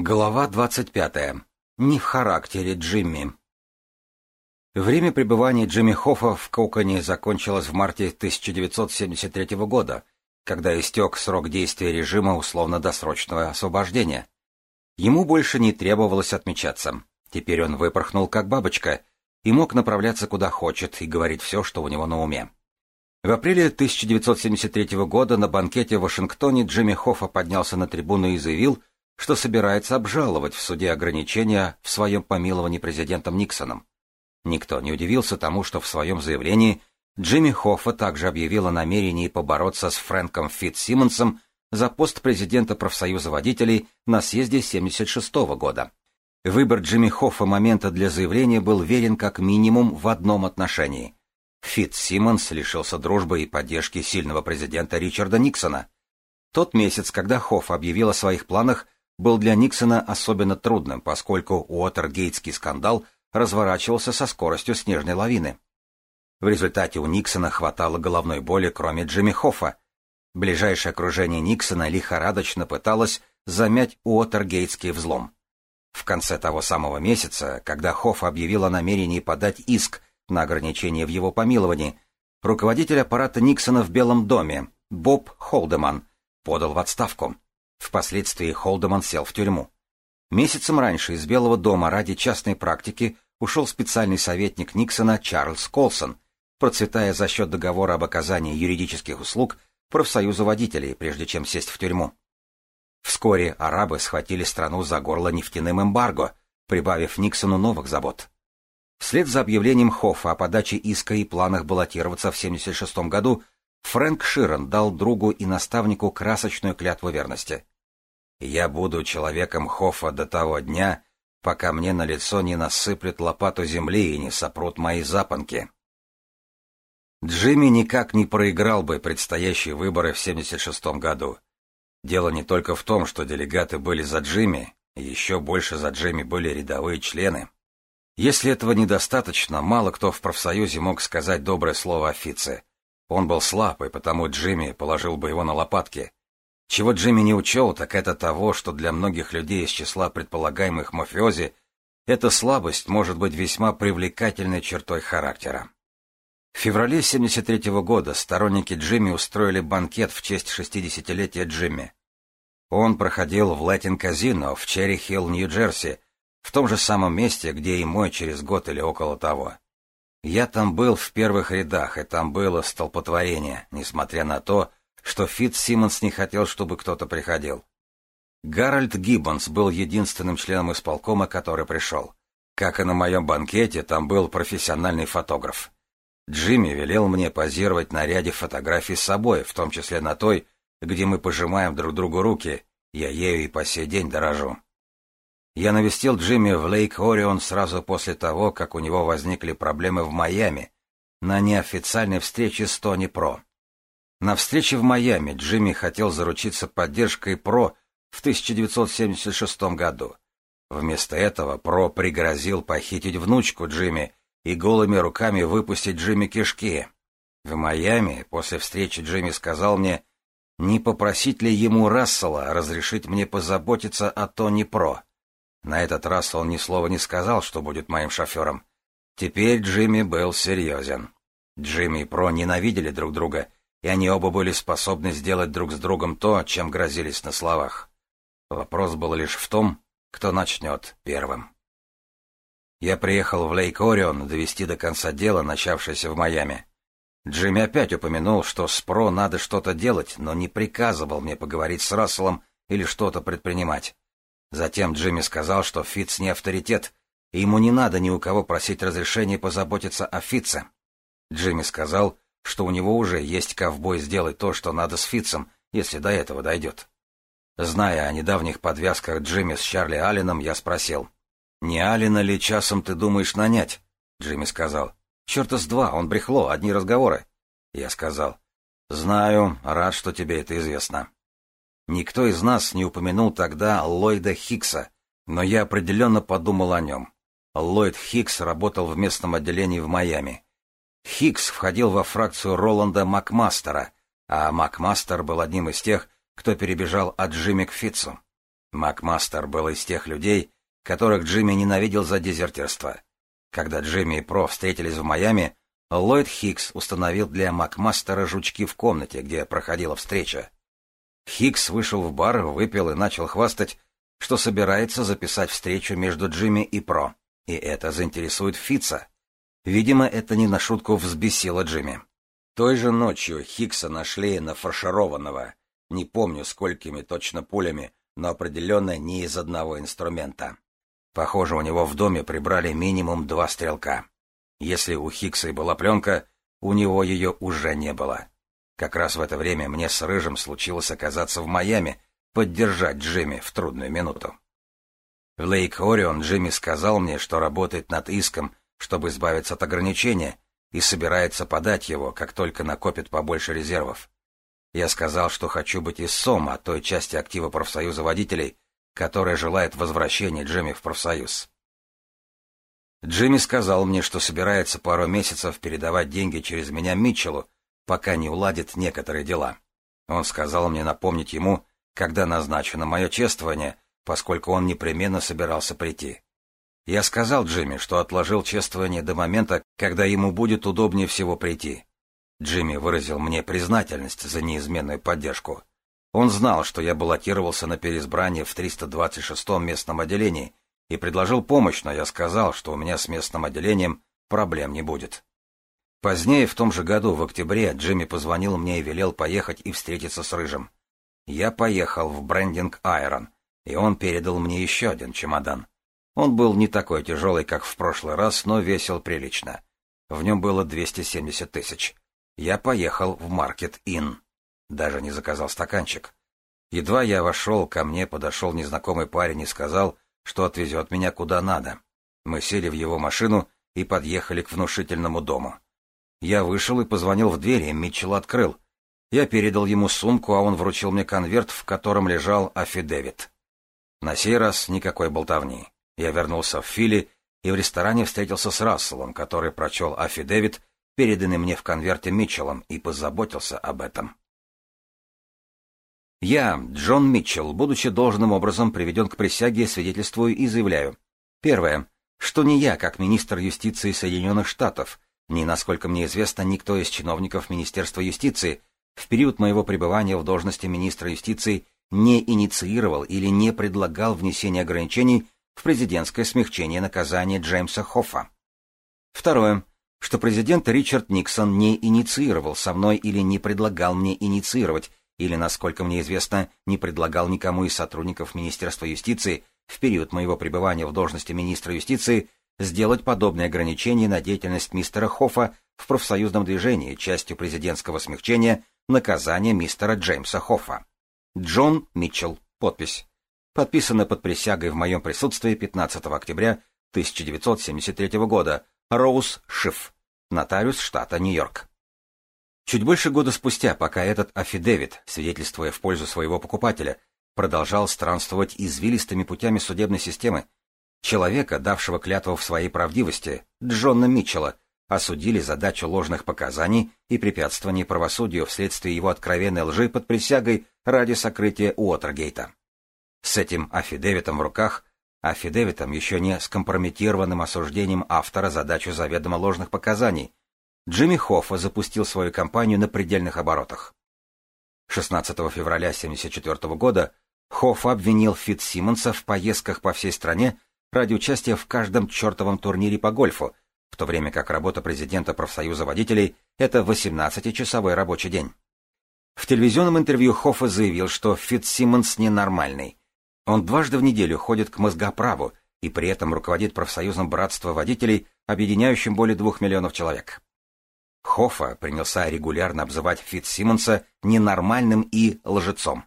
Глава двадцать пятая. Не в характере Джимми. Время пребывания Джимми Хоффа в Коконе закончилось в марте 1973 года, когда истек срок действия режима условно-досрочного освобождения. Ему больше не требовалось отмечаться. Теперь он выпорхнул как бабочка и мог направляться куда хочет и говорить все, что у него на уме. В апреле 1973 года на банкете в Вашингтоне Джимми Хоффа поднялся на трибуну и заявил, что собирается обжаловать в суде ограничения в своем помиловании президентом Никсоном. Никто не удивился тому, что в своем заявлении Джимми Хоффа также объявил о намерении побороться с Фрэнком Фитт-Симмонсом за пост президента профсоюза водителей на съезде 76 -го года. Выбор Джимми Хоффа момента для заявления был верен как минимум в одном отношении. Фит Симмонс лишился дружбы и поддержки сильного президента Ричарда Никсона. Тот месяц, когда Хофф объявил о своих планах был для Никсона особенно трудным, поскольку Уотергейтский скандал разворачивался со скоростью снежной лавины. В результате у Никсона хватало головной боли, кроме Джимми Хоффа. Ближайшее окружение Никсона лихорадочно пыталось замять Уотергейтский взлом. В конце того самого месяца, когда Хофф объявил о намерении подать иск на ограничение в его помиловании, руководитель аппарата Никсона в Белом доме, Боб Холдеман, подал в отставку впоследствии Холдеман сел в тюрьму. Месяцем раньше из Белого дома ради частной практики ушел специальный советник Никсона Чарльз Колсон, процветая за счет договора об оказании юридических услуг профсоюза водителей, прежде чем сесть в тюрьму. Вскоре арабы схватили страну за горло нефтяным эмбарго, прибавив Никсону новых забот. Вслед за объявлением Хоффа о подаче иска и планах баллотироваться в 1976 году Фрэнк Ширен дал другу и наставнику красочную клятву верности. Я буду человеком Хофа до того дня, пока мне на лицо не насыплет лопату земли и не сопрут мои запонки. Джимми никак не проиграл бы предстоящие выборы в 76 году. Дело не только в том, что делегаты были за Джимми, еще больше за Джимми были рядовые члены. Если этого недостаточно, мало кто в профсоюзе мог сказать доброе слово о Фице. Он был слаб, и потому Джимми положил бы его на лопатки. Чего Джимми не учел, так это того, что для многих людей из числа предполагаемых мафиози эта слабость может быть весьма привлекательной чертой характера. В феврале 73 -го года сторонники Джимми устроили банкет в честь 60-летия Джимми. Он проходил в Латин-казино в Черри-Хилл, Нью-Джерси, в том же самом месте, где и мой через год или около того. Я там был в первых рядах, и там было столпотворение, несмотря на то, что Фит Симмонс не хотел, чтобы кто-то приходил. Гарольд Гиббонс был единственным членом исполкома, который пришел. Как и на моем банкете, там был профессиональный фотограф. Джимми велел мне позировать на ряде фотографий с собой, в том числе на той, где мы пожимаем друг другу руки. Я ею и по сей день дорожу. Я навестил Джимми в Лейк-Орион сразу после того, как у него возникли проблемы в Майами на неофициальной встрече с Тони Про. На встрече в Майами Джимми хотел заручиться поддержкой ПРО в 1976 году. Вместо этого ПРО пригрозил похитить внучку Джимми и голыми руками выпустить Джимми кишки. В Майами после встречи Джимми сказал мне, не попросить ли ему Рассела разрешить мне позаботиться о Тони Про. На этот раз он ни слова не сказал, что будет моим шофером. Теперь Джимми был серьезен. Джимми и Про ненавидели друг друга — и они оба были способны сделать друг с другом то, чем грозились на словах. Вопрос был лишь в том, кто начнет первым. Я приехал в Лейк-Орион довести до конца дело, начавшееся в Майами. Джимми опять упомянул, что с ПРО надо что-то делать, но не приказывал мне поговорить с Расселом или что-то предпринимать. Затем Джимми сказал, что Фитц не авторитет, и ему не надо ни у кого просить разрешения позаботиться о Фитце. Джимми сказал, что у него уже есть ковбой сделать то, что надо с Фитцем, если до этого дойдет. Зная о недавних подвязках Джимми с Чарли Алленом, я спросил. «Не Аллена ли часом ты думаешь нанять?» Джимми сказал. «Черта с два, он брехло, одни разговоры». Я сказал. «Знаю, рад, что тебе это известно». Никто из нас не упомянул тогда Ллойда Хикса, но я определенно подумал о нем. Ллойд Хикс работал в местном отделении в Майами. Хикс входил во фракцию Роланда Макмастера, а Макмастер был одним из тех, кто перебежал от Джимми к Фитцу. Макмастер был из тех людей, которых Джимми ненавидел за дезертирство. Когда Джимми и Про встретились в Майами, Ллойд Хикс установил для Макмастера жучки в комнате, где проходила встреча. Хикс вышел в бар, выпил и начал хвастать, что собирается записать встречу между Джимми и Про, и это заинтересует Фитца. Видимо, это не на шутку взбесило Джимми. Той же ночью Хикса нашли нафаршированного, не помню сколькими точно пулями, но определенно не из одного инструмента. Похоже, у него в доме прибрали минимум два стрелка. Если у Хикса и была пленка, у него ее уже не было. Как раз в это время мне с Рыжим случилось оказаться в Майами, поддержать Джимми в трудную минуту. В Лейк Орион Джимми сказал мне, что работает над иском чтобы избавиться от ограничения, и собирается подать его, как только накопит побольше резервов. Я сказал, что хочу быть из СОМа, той части актива профсоюза водителей, которая желает возвращения Джимми в профсоюз. Джимми сказал мне, что собирается пару месяцев передавать деньги через меня Митчеллу, пока не уладит некоторые дела. Он сказал мне напомнить ему, когда назначено мое чествование, поскольку он непременно собирался прийти. Я сказал Джимми, что отложил чествование до момента, когда ему будет удобнее всего прийти. Джимми выразил мне признательность за неизменную поддержку. Он знал, что я баллотировался на переизбрание в 326-м местном отделении и предложил помощь, но я сказал, что у меня с местным отделением проблем не будет. Позднее, в том же году, в октябре, Джимми позвонил мне и велел поехать и встретиться с Рыжим. Я поехал в брендинг Айрон, и он передал мне еще один чемодан. Он был не такой тяжелый, как в прошлый раз, но весил прилично. В нем было 270 тысяч. Я поехал в Маркет Инн, Даже не заказал стаканчик. Едва я вошел, ко мне подошел незнакомый парень и сказал, что отвезет меня куда надо. Мы сели в его машину и подъехали к внушительному дому. Я вышел и позвонил в дверь, и Митчелл открыл. Я передал ему сумку, а он вручил мне конверт, в котором лежал афидевит. На сей раз никакой болтовни. Я вернулся в Фили и в ресторане встретился с Расселом, который прочел аффидевит, переданный мне в конверте Митчеллом, и позаботился об этом. Я, Джон Митчелл, будучи должным образом приведен к присяге, свидетельствую и заявляю. Первое. Что не я, как министр юстиции Соединенных Штатов, ни, насколько мне известно, никто из чиновников Министерства юстиции, в период моего пребывания в должности министра юстиции не инициировал или не предлагал внесение ограничений в президентское смягчение наказания Джеймса Хоффа. Второе, что президент Ричард Никсон не инициировал со мной или не предлагал мне инициировать, или, насколько мне известно, не предлагал никому из сотрудников Министерства юстиции в период моего пребывания в должности министра юстиции сделать подобные ограничения на деятельность мистера Хоффа в профсоюзном движении частью президентского смягчения наказания мистера Джеймса Хоффа. Джон Митчелл. Подпись подписано под присягой в моем присутствии 15 октября 1973 года Роуз Шиф, нотариус штата Нью-Йорк. Чуть больше года спустя, пока этот афидевит, свидетельствуя в пользу своего покупателя, продолжал странствовать извилистыми путями судебной системы, человека, давшего клятву в своей правдивости, Джона Митчелла, осудили за дачу ложных показаний и препятствование правосудию вследствие его откровенной лжи под присягой ради сокрытия Уотергейта. С этим афидевитом в руках, афидевитом еще не скомпрометированным осуждением автора задачу заведомо ложных показаний, Джимми Хоффа запустил свою кампанию на предельных оборотах. 16 февраля 1974 года Хофф обвинил Фитт-Симмонса в поездках по всей стране ради участия в каждом чертовом турнире по гольфу, в то время как работа президента профсоюза водителей – это 18-часовой рабочий день. В телевизионном интервью Хоффа заявил, что Фитт-Симмонс ненормальный, он дважды в неделю ходит к мозгоправу и при этом руководит профсоюзом братства водителей, объединяющим более двух миллионов человек. Хофа принялся регулярно обзывать Фитцсимонса ненормальным и лжецом.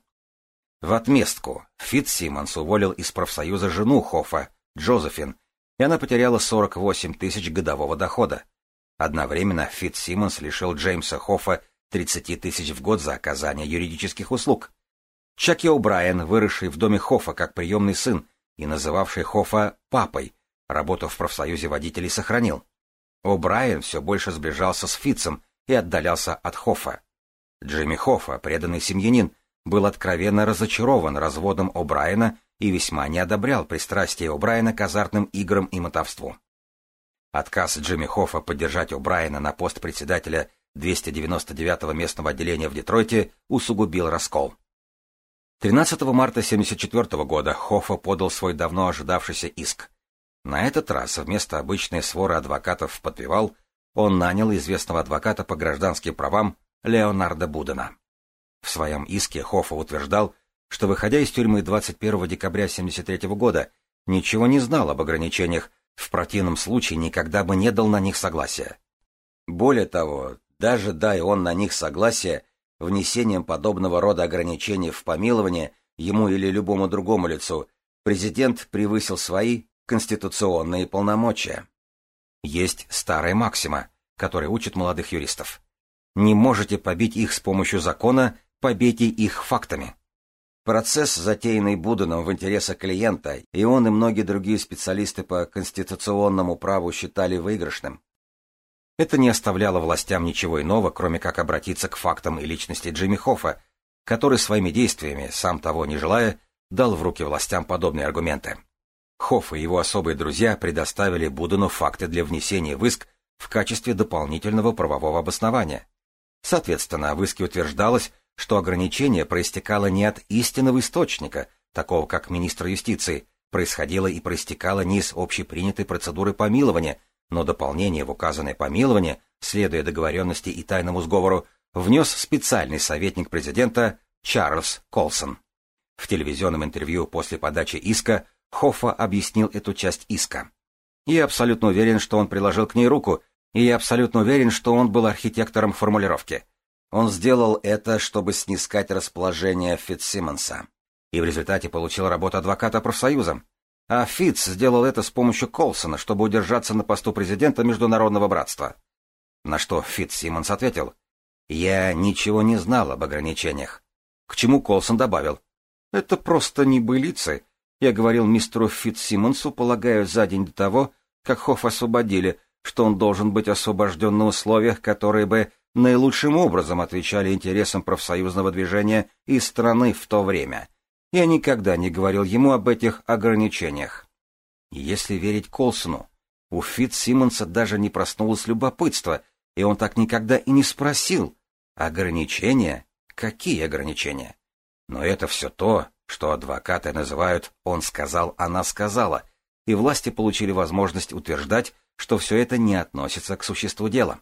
В отместку Фитцсимонс уволил из профсоюза жену Хофа, Джозефин, и она потеряла 48 тысяч годового дохода. Одновременно Фитцсимонс лишил Джеймса Хофа 30 тысяч в год за оказание юридических услуг. Чак я выросший в доме Хофа как приемный сын и называвший Хофа папой, работу в профсоюзе водителей сохранил. О'Брайен все больше сближался с Фитцем и отдалялся от Хофа. Джимми Хофа, преданный семьянин, был откровенно разочарован разводом О'Брайена и весьма не одобрял пристрастие О'Брайена к азартным играм и мотовству. Отказ Джимми Хофа поддержать О'Брайена на пост председателя 299-го местного отделения в Детройте усугубил раскол. 13 марта 1974 года Хоффа подал свой давно ожидавшийся иск. На этот раз вместо обычной своры адвокатов подпевал, он нанял известного адвоката по гражданским правам Леонарда Будена. В своем иске Хоффа утверждал, что, выходя из тюрьмы 21 декабря 1973 года, ничего не знал об ограничениях, в противном случае никогда бы не дал на них согласия. Более того, даже дай он на них согласие, внесением подобного рода ограничений в помилование ему или любому другому лицу, президент превысил свои конституционные полномочия. Есть старая максима, которая учит молодых юристов. Не можете побить их с помощью закона, побейте их фактами. Процесс, затеянный Буденом в интересах клиента, и он и многие другие специалисты по конституционному праву считали выигрышным. Это не оставляло властям ничего иного, кроме как обратиться к фактам и личности Джимми Хоффа, который своими действиями, сам того не желая, дал в руки властям подобные аргументы. Хофф и его особые друзья предоставили Будену факты для внесения в иск в качестве дополнительного правового обоснования. Соответственно, в иске утверждалось, что ограничение проистекало не от истинного источника, такого как министр юстиции, происходило и проистекало не из общепринятой процедуры помилования – но дополнение в указанное помилование, следуя договоренности и тайному сговору, внес специальный советник президента Чарльз Колсон. В телевизионном интервью после подачи иска Хоффа объяснил эту часть иска. «Я абсолютно уверен, что он приложил к ней руку, и я абсолютно уверен, что он был архитектором формулировки. Он сделал это, чтобы снискать расположение Фитсимонса. И в результате получил работу адвоката профсоюза. А Фитц сделал это с помощью Колсона, чтобы удержаться на посту президента Международного братства. На что Фитц Симмонс ответил, «Я ничего не знал об ограничениях». К чему Колсон добавил, «Это просто небылицы. Я говорил мистеру Фитц Симмонсу, полагаю, за день до того, как Хофф освободили, что он должен быть освобожден на условиях, которые бы наилучшим образом отвечали интересам профсоюзного движения и страны в то время». Я никогда не говорил ему об этих ограничениях. Если верить Колсону, у Фит Симмонса даже не проснулось любопытство, и он так никогда и не спросил. Ограничения? Какие ограничения? Но это все то, что адвокаты называют «он сказал, она сказала», и власти получили возможность утверждать, что все это не относится к существу дела.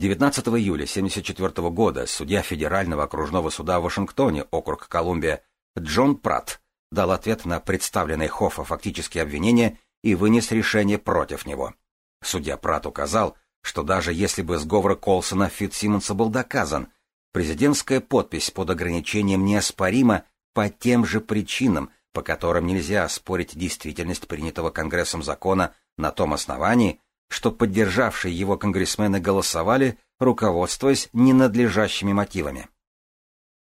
19 июля 1974 года судья Федерального окружного суда в Вашингтоне, округ Колумбия, Джон Пратт дал ответ на представленные Хоффа фактические обвинения и вынес решение против него. Судья Пратт указал, что даже если бы сговор Колсона Фитсимонса был доказан, президентская подпись под ограничением неоспорима по тем же причинам, по которым нельзя оспорить действительность принятого Конгрессом закона на том основании, что поддержавшие его конгрессмены голосовали, руководствуясь ненадлежащими мотивами.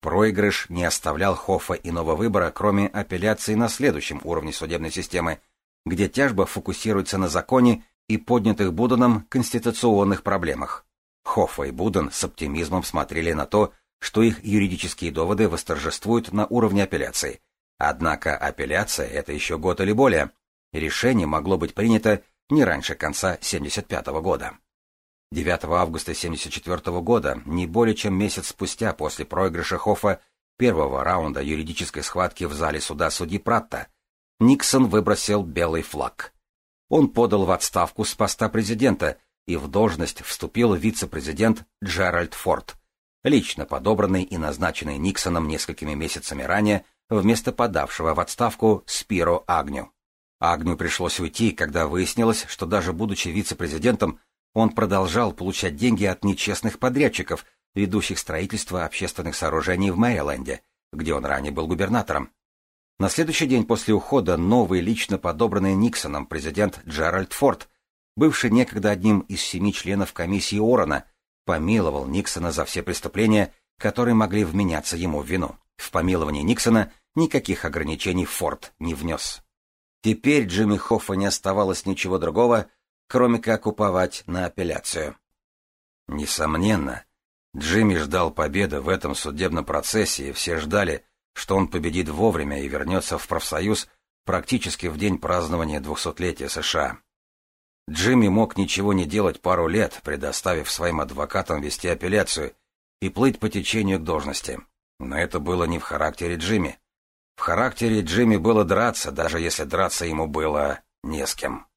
Проигрыш не оставлял Хоффа иного выбора, кроме апелляции на следующем уровне судебной системы, где тяжба фокусируется на законе и поднятых Буденом конституционных проблемах. Хоффа и Буден с оптимизмом смотрели на то, что их юридические доводы восторжествуют на уровне апелляции. Однако апелляция — это еще год или более. Решение могло быть принято не раньше конца 1975 года. 9 августа 1974 года, не более чем месяц спустя после проигрыша Хоффа первого раунда юридической схватки в зале суда судьи Пратта, Никсон выбросил белый флаг. Он подал в отставку с поста президента, и в должность вступил вице-президент Джеральд Форд, лично подобранный и назначенный Никсоном несколькими месяцами ранее вместо подавшего в отставку Спиро Агню. Агню пришлось уйти, когда выяснилось, что даже будучи вице-президентом, он продолжал получать деньги от нечестных подрядчиков, ведущих строительство общественных сооружений в Мэриленде, где он ранее был губернатором. На следующий день после ухода новый лично подобранный Никсоном президент Джеральд Форд, бывший некогда одним из семи членов комиссии Орона, помиловал Никсона за все преступления, которые могли вменяться ему в вину. В помиловании Никсона никаких ограничений Форд не внес. Теперь Джимми Хоффа не оставалось ничего другого, кроме как уповать на апелляцию. Несомненно, Джимми ждал победы в этом судебном процессе, и все ждали, что он победит вовремя и вернется в профсоюз практически в день празднования двухсотлетия США. Джимми мог ничего не делать пару лет, предоставив своим адвокатам вести апелляцию и плыть по течению к должности. Но это было не в характере Джимми. В характере Джимми было драться, даже если драться ему было не с кем.